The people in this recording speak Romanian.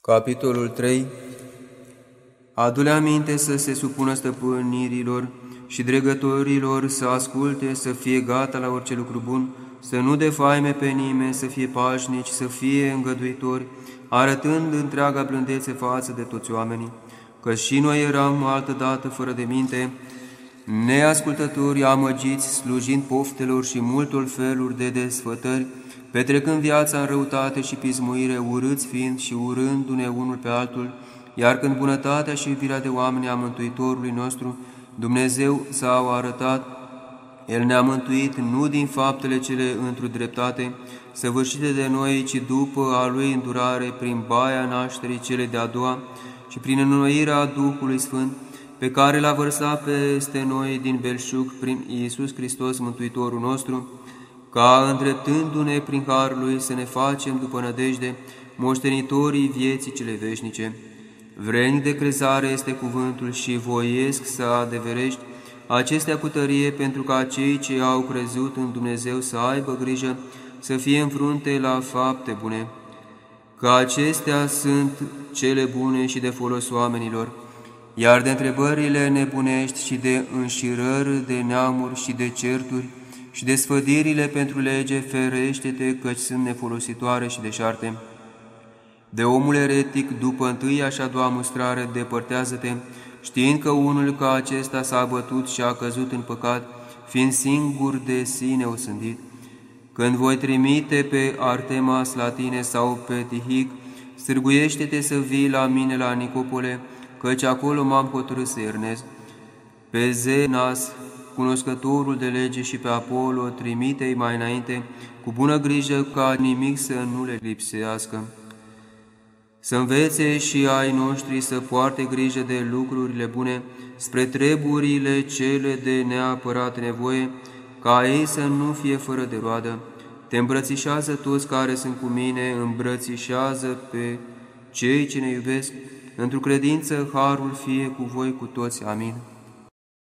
Capitolul 3 Adu-le aminte să se supună stăpânirilor și dregătorilor, să asculte, să fie gata la orice lucru bun, să nu defaime pe nimeni, să fie pașnici, să fie îngăduitori, arătând întreaga blândețe față de toți oamenii, că și noi eram altădată fără de minte, neascultători, amăgiți, slujind poftelor și multor feluri de desfătări, petrecând viața în răutate și pismuire, urâți fiind și urându-ne unul pe altul, iar când bunătatea și iubirea de oameni a Mântuitorului nostru, Dumnezeu s-au arătat, El ne-a mântuit nu din faptele cele într-o dreptate, săvârșite de noi, ci după a Lui îndurare, prin baia nașterii cele de-a doua și prin înnoirea Duhului Sfânt, pe care l-a vărsat peste noi din belșug prin Iisus Hristos, Mântuitorul nostru, ca îndreptându-ne prin harul lui să ne facem după nădejde moștenitorii vieții cele veșnice. Vrenic de crezare este cuvântul și voiesc să adeverești acestea cu tărie pentru ca cei ce au crezut în Dumnezeu să aibă grijă să fie în frunte la fapte bune, că acestea sunt cele bune și de folos oamenilor, iar de întrebările nebunești și de înșirări de neamuri și de certuri, și desfădirile pentru lege, ferește-te, căci sunt nefolositoare și deșarte. De omul eretic, după întâia și a doua mustrare, depărtează-te, știind că unul ca acesta s-a bătut și a căzut în păcat, fiind singur de sine osândit. Când voi trimite pe Artemas la tine sau pe Tihic, stârguiește-te să vii la mine la Nicopole, căci acolo m-am hotărât să iernez. Pe Zenas, cunoscătorul de lege și pe Apollo, trimite-i mai înainte, cu bună grijă ca nimic să nu le lipsească. Să învețe și ai noștri să poarte grijă de lucrurile bune, spre treburile cele de neapărat nevoie, ca ei să nu fie fără de roadă. Te îmbrățișează toți care sunt cu mine, îmbrățișează pe cei ce ne iubesc, într-o credință harul fie cu voi cu toți. Amin.